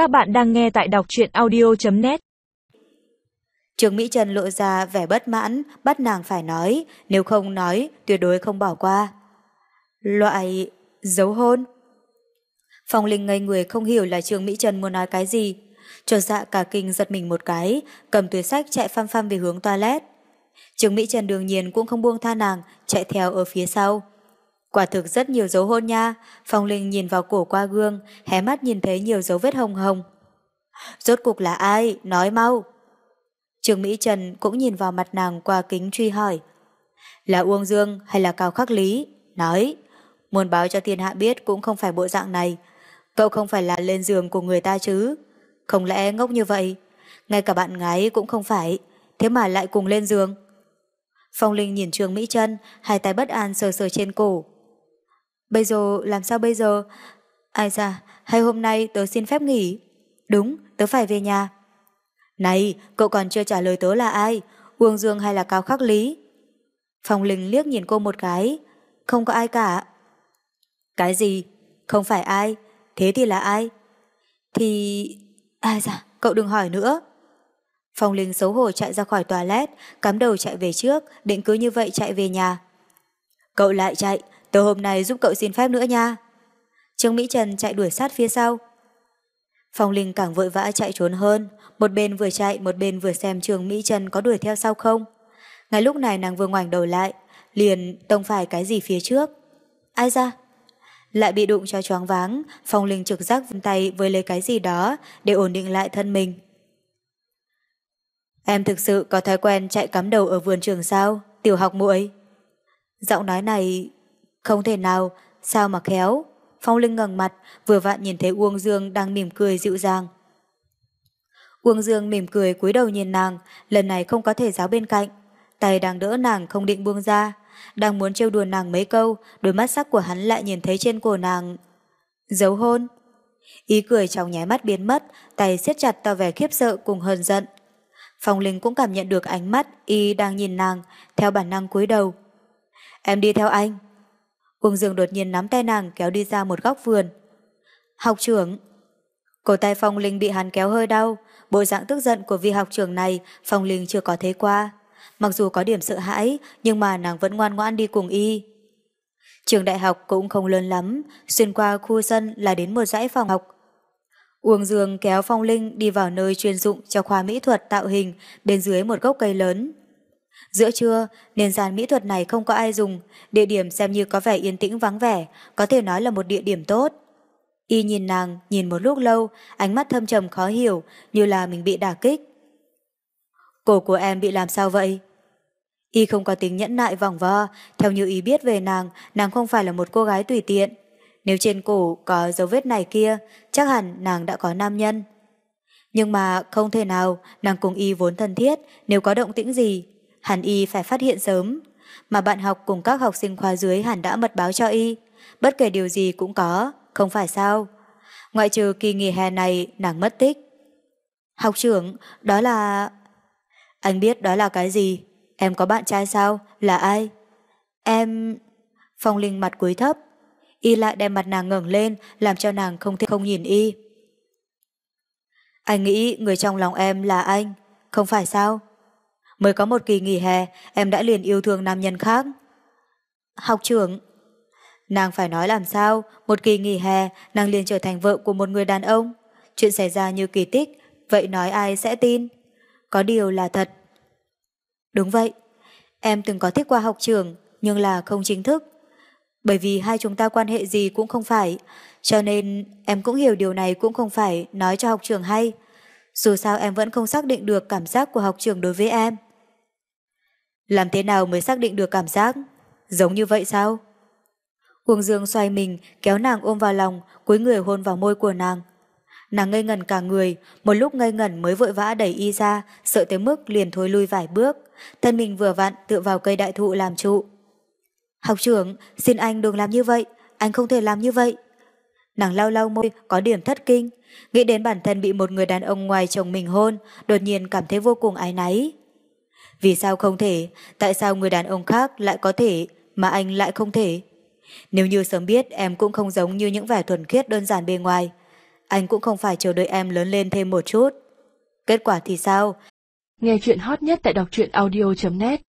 Các bạn đang nghe tại đọc truyện audio.net Trường Mỹ Trần lộ ra vẻ bất mãn, bắt nàng phải nói, nếu không nói, tuyệt đối không bỏ qua. Loại... dấu hôn? Phong Linh ngây người không hiểu là Trường Mỹ Trần muốn nói cái gì. Cho dạ cả kinh giật mình một cái, cầm túi sách chạy phăm phăm về hướng toilet. Trường Mỹ Trần đương nhiên cũng không buông tha nàng, chạy theo ở phía sau. Quả thực rất nhiều dấu hôn nha, Phong Linh nhìn vào cổ qua gương, hé mắt nhìn thấy nhiều dấu vết hồng hồng. Rốt cục là ai? Nói mau. Trường Mỹ Trần cũng nhìn vào mặt nàng qua kính truy hỏi. Là Uông Dương hay là Cao Khắc Lý? Nói, muốn báo cho thiên hạ biết cũng không phải bộ dạng này. Cậu không phải là lên giường của người ta chứ? Không lẽ ngốc như vậy? Ngay cả bạn gái cũng không phải, thế mà lại cùng lên giường. Phong Linh nhìn Trường Mỹ Trân, hai tay bất an sờ sờ trên cổ. Bây giờ, làm sao bây giờ? Ai ra, hay hôm nay tớ xin phép nghỉ? Đúng, tớ phải về nhà. Này, cậu còn chưa trả lời tớ là ai? Uông Dương hay là Cao Khắc Lý? Phong Linh liếc nhìn cô một cái. Không có ai cả. Cái gì? Không phải ai? Thế thì là ai? Thì... Ai da, cậu đừng hỏi nữa. Phong Linh xấu hổ chạy ra khỏi toilet, cắm đầu chạy về trước, định cứ như vậy chạy về nhà. Cậu lại chạy, từ hôm nay giúp cậu xin phép nữa nha. Trương Mỹ Trần chạy đuổi sát phía sau. Phong Linh càng vội vã chạy trốn hơn, một bên vừa chạy một bên vừa xem Trương Mỹ Trần có đuổi theo sau không. Ngay lúc này nàng vừa ngoảnh đầu lại, liền tông phải cái gì phía trước. Ai ra? Lại bị đụng cho choáng váng, Phong Linh trực giác vươn tay với lấy cái gì đó để ổn định lại thân mình. Em thực sự có thói quen chạy cắm đầu ở vườn trường sao, tiểu học muội. Giọng nói này không thể nào, sao mà khéo. Phong Linh ngẩng mặt, vừa vặn nhìn thấy Uông Dương đang mỉm cười dịu dàng. Uông Dương mỉm cười cúi đầu nhìn nàng, lần này không có thể giáo bên cạnh. Tay đang đỡ nàng không định buông ra, đang muốn trêu đùa nàng mấy câu, đôi mắt sắc của hắn lại nhìn thấy trên cổ nàng. Dấu hôn. Ý cười trong nháy mắt biến mất, tay siết chặt tỏ vẻ khiếp sợ cùng hờn giận. Phong Linh cũng cảm nhận được ánh mắt y đang nhìn nàng, theo bản năng cúi đầu. Em đi theo anh. Uông Dương đột nhiên nắm tay nàng kéo đi ra một góc vườn. Học trưởng. Cổ tay Phong Linh bị hắn kéo hơi đau, bộ dạng tức giận của vị học trưởng này Phong Linh chưa có thấy qua. Mặc dù có điểm sợ hãi, nhưng mà nàng vẫn ngoan ngoãn đi cùng y. Trường đại học cũng không lớn lắm, xuyên qua khu sân là đến một dãy phòng học. Uông Dương kéo Phong Linh đi vào nơi chuyên dụng cho khoa mỹ thuật tạo hình bên dưới một gốc cây lớn. Giữa trưa, nền gian mỹ thuật này không có ai dùng, địa điểm xem như có vẻ yên tĩnh vắng vẻ, có thể nói là một địa điểm tốt. Y nhìn nàng, nhìn một lúc lâu, ánh mắt thâm trầm khó hiểu, như là mình bị đả kích. Cổ của em bị làm sao vậy? Y không có tính nhẫn nại vòng vo, theo như ý biết về nàng, nàng không phải là một cô gái tùy tiện. Nếu trên cổ có dấu vết này kia, chắc hẳn nàng đã có nam nhân. Nhưng mà không thể nào, nàng cùng Y vốn thân thiết, nếu có động tĩnh gì, hẳn Y phải phát hiện sớm. Mà bạn học cùng các học sinh khoa dưới hẳn đã mật báo cho Y. Bất kể điều gì cũng có, không phải sao. Ngoại trừ kỳ nghỉ hè này, nàng mất tích. Học trưởng, đó là... Anh biết đó là cái gì? Em có bạn trai sao? Là ai? Em... Phong Linh mặt cúi thấp. Y lại đem mặt nàng ngẩng lên, làm cho nàng không thể không nhìn Y. Anh nghĩ người trong lòng em là anh, không phải sao? Mới có một kỳ nghỉ hè, em đã liền yêu thương nam nhân khác. Học trưởng, nàng phải nói làm sao, một kỳ nghỉ hè, nàng liền trở thành vợ của một người đàn ông. Chuyện xảy ra như kỳ tích, vậy nói ai sẽ tin? Có điều là thật. Đúng vậy, em từng có thích qua học trường, nhưng là không chính thức. Bởi vì hai chúng ta quan hệ gì cũng không phải, cho nên em cũng hiểu điều này cũng không phải nói cho học trường hay. Dù sao em vẫn không xác định được cảm giác của học trường đối với em. Làm thế nào mới xác định được cảm giác? Giống như vậy sao? Uông Dương xoay mình, kéo nàng ôm vào lòng, cúi người hôn vào môi của nàng. Nàng ngây ngẩn cả người, một lúc ngây ngẩn mới vội vã đẩy y ra, sợ tới mức liền thôi lui vài bước. Thân mình vừa vặn tựa vào cây đại thụ làm trụ. Học trưởng, xin anh đừng làm như vậy, anh không thể làm như vậy. Nàng lau lau môi, có điểm thất kinh. Nghĩ đến bản thân bị một người đàn ông ngoài chồng mình hôn, đột nhiên cảm thấy vô cùng ái náy. Vì sao không thể? Tại sao người đàn ông khác lại có thể, mà anh lại không thể? Nếu như sớm biết em cũng không giống như những vẻ thuần khiết đơn giản bề ngoài, anh cũng không phải chờ đợi em lớn lên thêm một chút. Kết quả thì sao? Nghe chuyện hot nhất tại đọc truyện audio.net